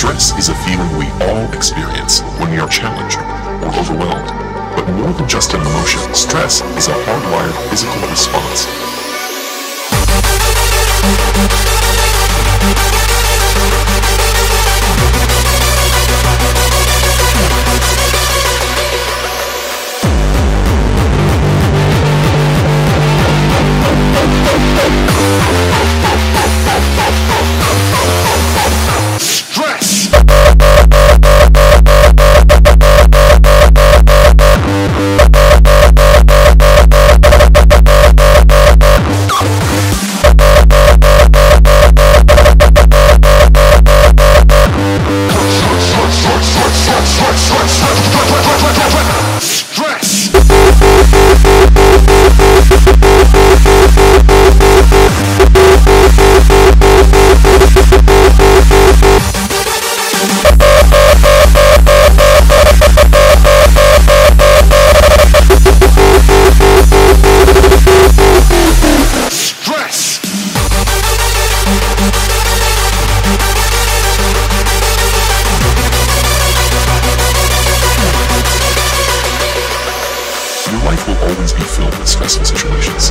Stress is a feeling we all experience when we are challenged or overwhelmed. But more than just an emotion, stress is a hardwired physical response. Your life will always be filled with stressful situations.